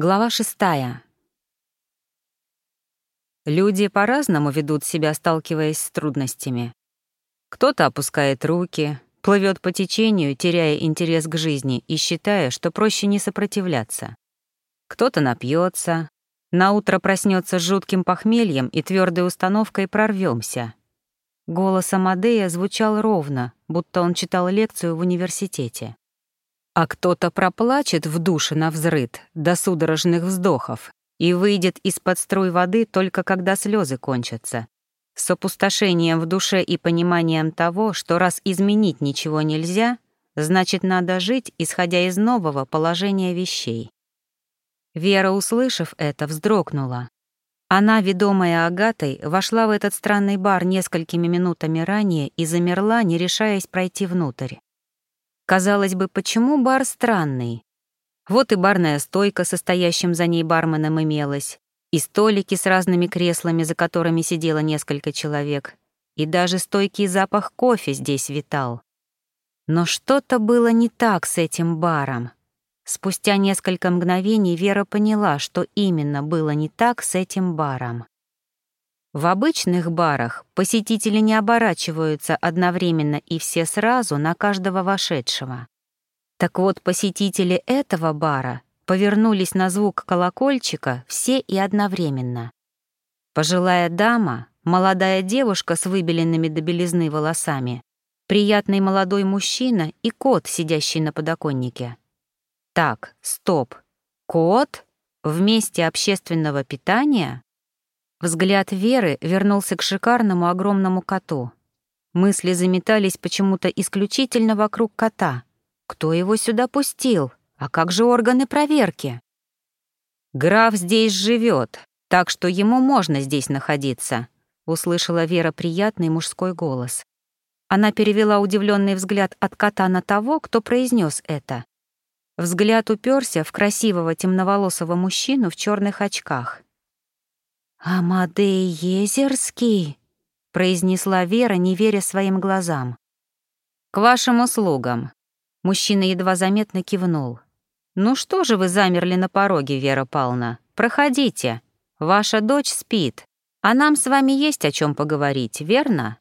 Глава шестая. Люди по-разному ведут себя, сталкиваясь с трудностями. Кто-то опускает руки, плывет по течению, теряя интерес к жизни и считая, что проще не сопротивляться. Кто-то напьется, наутро проснется с жутким похмельем и твердой установкой прорвемся. Голос Амадея звучал ровно, будто он читал лекцию в университете а кто-то проплачет в душе на взрыд до судорожных вздохов и выйдет из-под струй воды только когда слезы кончатся, с опустошением в душе и пониманием того, что раз изменить ничего нельзя, значит, надо жить, исходя из нового положения вещей. Вера, услышав это, вздрогнула. Она, ведомая Агатой, вошла в этот странный бар несколькими минутами ранее и замерла, не решаясь пройти внутрь. Казалось бы, почему бар странный? Вот и барная стойка, состоящим за ней барменом, имелась, и столики с разными креслами, за которыми сидело несколько человек, и даже стойкий запах кофе здесь витал. Но что-то было не так с этим баром. Спустя несколько мгновений Вера поняла, что именно было не так с этим баром. В обычных барах посетители не оборачиваются одновременно и все сразу на каждого вошедшего. Так вот, посетители этого бара повернулись на звук колокольчика все и одновременно. Пожилая дама, молодая девушка с выбеленными до белизны волосами, приятный молодой мужчина и кот, сидящий на подоконнике. Так, стоп. Кот? В месте общественного питания? Взгляд Веры вернулся к шикарному огромному коту. Мысли заметались почему-то исключительно вокруг кота. Кто его сюда пустил? А как же органы проверки? «Граф здесь живет, так что ему можно здесь находиться», — услышала Вера приятный мужской голос. Она перевела удивленный взгляд от кота на того, кто произнес это. Взгляд уперся в красивого темноволосого мужчину в черных очках. «Амадей Езерский?» — произнесла Вера, не веря своим глазам. «К вашим услугам». Мужчина едва заметно кивнул. «Ну что же вы замерли на пороге, Вера Павловна? Проходите. Ваша дочь спит, а нам с вами есть о чем поговорить, верно?»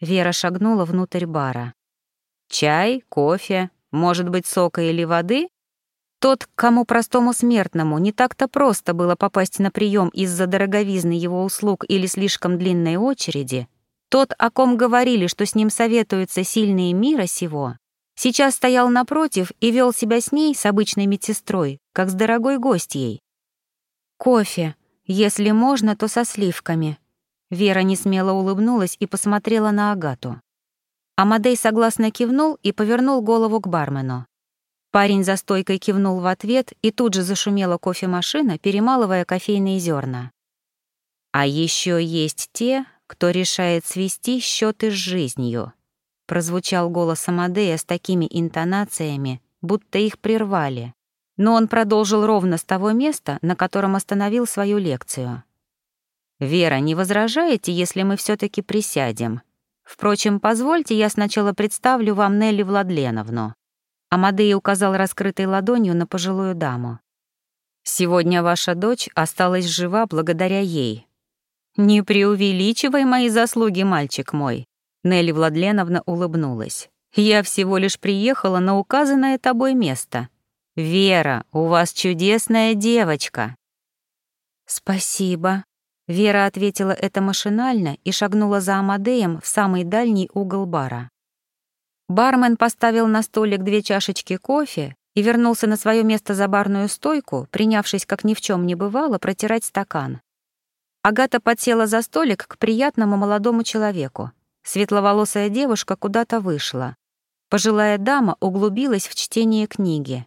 Вера шагнула внутрь бара. «Чай, кофе, может быть, сока или воды?» Тот, кому простому смертному не так-то просто было попасть на прием из-за дороговизны его услуг или слишком длинной очереди, тот, о ком говорили, что с ним советуются сильные мира сего, сейчас стоял напротив и вел себя с ней, с обычной медсестрой, как с дорогой гостьей. «Кофе. Если можно, то со сливками». Вера несмело улыбнулась и посмотрела на Агату. Амадей согласно кивнул и повернул голову к бармену. Парень за стойкой кивнул в ответ, и тут же зашумела кофемашина, перемалывая кофейные зерна. А еще есть те, кто решает свести счеты с жизнью. Прозвучал голос Амадея с такими интонациями, будто их прервали. Но он продолжил ровно с того места, на котором остановил свою лекцию. «Вера, не возражаете, если мы все таки присядем? Впрочем, позвольте, я сначала представлю вам Нелли Владленовну». Амадей указал раскрытой ладонью на пожилую даму. «Сегодня ваша дочь осталась жива благодаря ей». «Не преувеличивай мои заслуги, мальчик мой», — Нелли Владленовна улыбнулась. «Я всего лишь приехала на указанное тобой место. Вера, у вас чудесная девочка». «Спасибо», — Вера ответила это машинально и шагнула за Амадеем в самый дальний угол бара. Бармен поставил на столик две чашечки кофе и вернулся на свое место за барную стойку, принявшись, как ни в чем не бывало, протирать стакан. Агата подсела за столик к приятному молодому человеку. Светловолосая девушка куда-то вышла. Пожилая дама углубилась в чтение книги.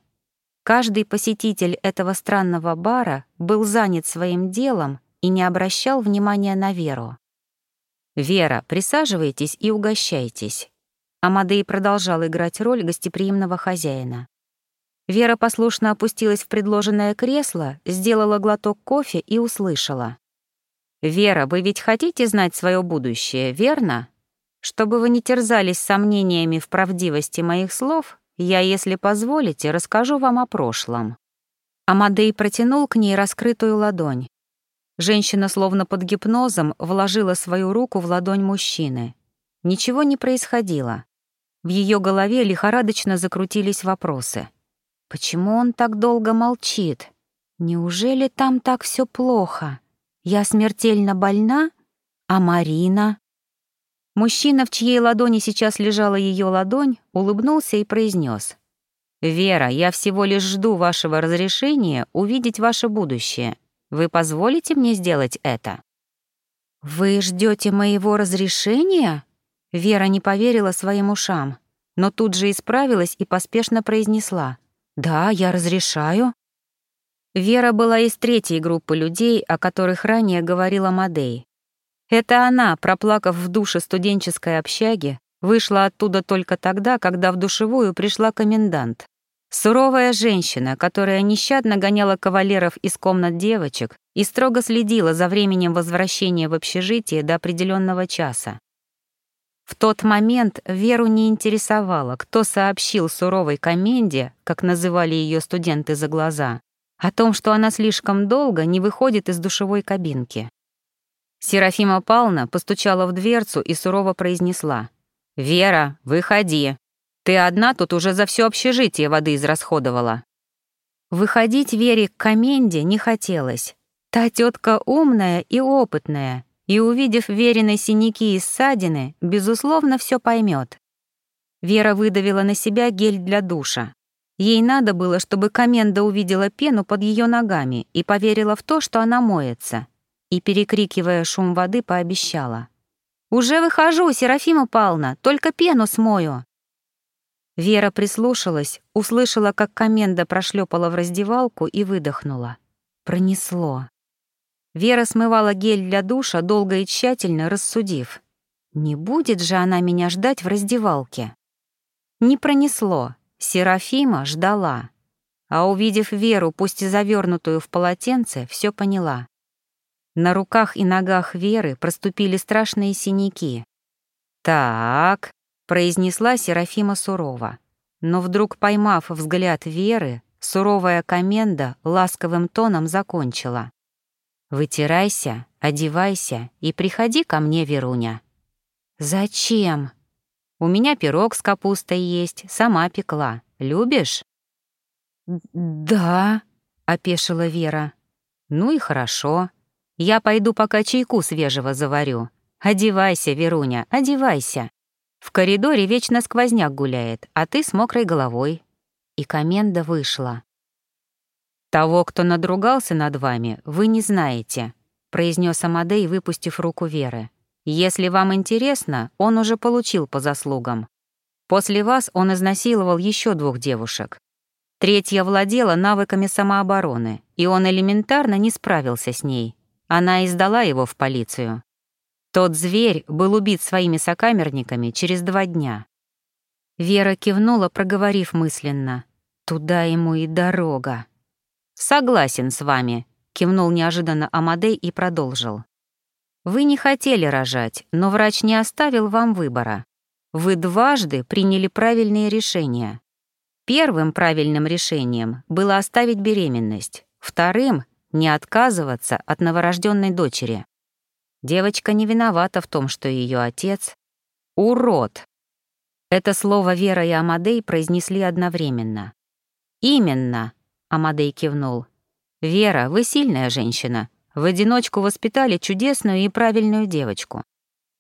Каждый посетитель этого странного бара был занят своим делом и не обращал внимания на Веру. «Вера, присаживайтесь и угощайтесь. Амадей продолжал играть роль гостеприимного хозяина. Вера послушно опустилась в предложенное кресло, сделала глоток кофе и услышала. «Вера, вы ведь хотите знать свое будущее, верно? Чтобы вы не терзались сомнениями в правдивости моих слов, я, если позволите, расскажу вам о прошлом». Амадей протянул к ней раскрытую ладонь. Женщина, словно под гипнозом, вложила свою руку в ладонь мужчины. Ничего не происходило. В ее голове лихорадочно закрутились вопросы. Почему он так долго молчит? Неужели там так все плохо? Я смертельно больна? А Марина? Мужчина, в чьей ладони сейчас лежала ее ладонь, улыбнулся и произнес: «Вера, я всего лишь жду вашего разрешения увидеть ваше будущее. Вы позволите мне сделать это?» «Вы ждете моего разрешения?» Вера не поверила своим ушам, но тут же исправилась и поспешно произнесла. «Да, я разрешаю». Вера была из третьей группы людей, о которых ранее говорила Мадей. Это она, проплакав в душе студенческой общаги, вышла оттуда только тогда, когда в душевую пришла комендант. Суровая женщина, которая нещадно гоняла кавалеров из комнат девочек и строго следила за временем возвращения в общежитие до определенного часа. В тот момент Веру не интересовало, кто сообщил суровой коменде, как называли ее студенты за глаза, о том, что она слишком долго не выходит из душевой кабинки. Серафима Павловна постучала в дверцу и сурово произнесла. «Вера, выходи. Ты одна тут уже за все общежитие воды израсходовала». Выходить Вере к коменде не хотелось. Та тетка умная и опытная, и, увидев Верины синяки и ссадины, безусловно, все поймет. Вера выдавила на себя гель для душа. Ей надо было, чтобы коменда увидела пену под ее ногами и поверила в то, что она моется. И, перекрикивая шум воды, пообещала. «Уже выхожу, Серафима Павловна, только пену смою». Вера прислушалась, услышала, как коменда прошлепала в раздевалку и выдохнула. Пронесло. Вера смывала гель для душа, долго и тщательно рассудив. Не будет же она меня ждать в раздевалке. Не пронесло. Серафима ждала. А увидев Веру, пусть и завернутую в полотенце, все поняла. На руках и ногах Веры проступили страшные синяки. «Так», произнесла Серафима сурово. Но вдруг, поймав взгляд Веры, суровая коменда ласковым тоном закончила. «Вытирайся, одевайся и приходи ко мне, Веруня». «Зачем?» «У меня пирог с капустой есть, сама пекла. Любишь?» «Да», — опешила Вера. «Ну и хорошо. Я пойду пока чайку свежего заварю. Одевайся, Веруня, одевайся. В коридоре вечно сквозняк гуляет, а ты с мокрой головой. И коменда вышла. «Того, кто надругался над вами, вы не знаете», — произнес Амадей, выпустив руку Веры. «Если вам интересно, он уже получил по заслугам. После вас он изнасиловал еще двух девушек. Третья владела навыками самообороны, и он элементарно не справился с ней. Она издала его в полицию. Тот зверь был убит своими сокамерниками через два дня. Вера кивнула, проговорив мысленно. «Туда ему и дорога». «Согласен с вами», — кивнул неожиданно Амадей и продолжил. «Вы не хотели рожать, но врач не оставил вам выбора. Вы дважды приняли правильные решения. Первым правильным решением было оставить беременность, вторым — не отказываться от новорожденной дочери. Девочка не виновата в том, что ее отец — урод. Это слово Вера и Амадей произнесли одновременно. «Именно», — Амадей кивнул. «Вера, вы сильная женщина. В одиночку воспитали чудесную и правильную девочку.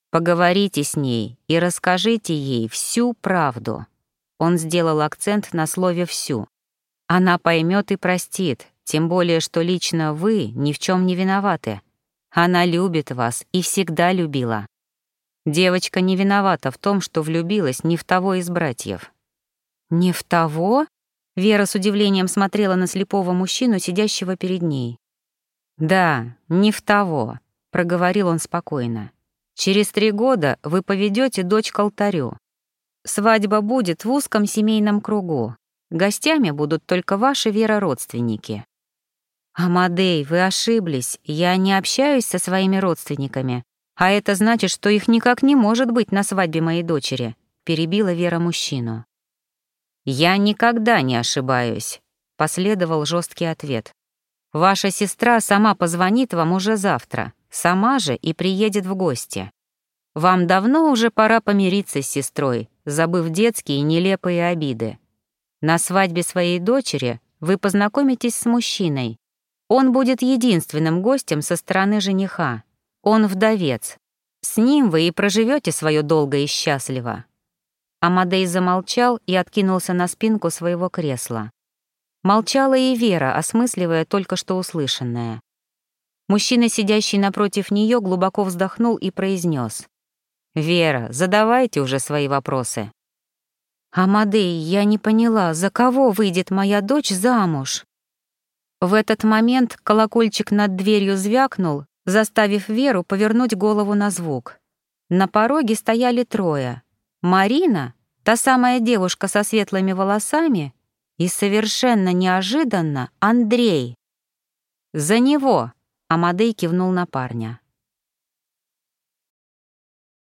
Поговорите с ней и расскажите ей всю правду». Он сделал акцент на слове «всю». Она поймет и простит, тем более, что лично вы ни в чем не виноваты. Она любит вас и всегда любила. Девочка не виновата в том, что влюбилась не в того из братьев. «Не в того?» Вера с удивлением смотрела на слепого мужчину, сидящего перед ней. «Да, не в того», — проговорил он спокойно. «Через три года вы поведете дочь к алтарю. Свадьба будет в узком семейном кругу. Гостями будут только ваши Вера-родственники. «Амадей, вы ошиблись. Я не общаюсь со своими родственниками. А это значит, что их никак не может быть на свадьбе моей дочери», — перебила Вера мужчину. «Я никогда не ошибаюсь», — последовал жесткий ответ. «Ваша сестра сама позвонит вам уже завтра, сама же и приедет в гости. Вам давно уже пора помириться с сестрой, забыв детские нелепые обиды. На свадьбе своей дочери вы познакомитесь с мужчиной. Он будет единственным гостем со стороны жениха. Он вдовец. С ним вы и проживете свое долго и счастливо». Амадей замолчал и откинулся на спинку своего кресла. Молчала и Вера, осмысливая только что услышанное. Мужчина, сидящий напротив нее, глубоко вздохнул и произнес: «Вера, задавайте уже свои вопросы». «Амадей, я не поняла, за кого выйдет моя дочь замуж?» В этот момент колокольчик над дверью звякнул, заставив Веру повернуть голову на звук. На пороге стояли трое. Марина, та самая девушка со светлыми волосами, и совершенно неожиданно Андрей. «За него!» — Амадей кивнул на парня.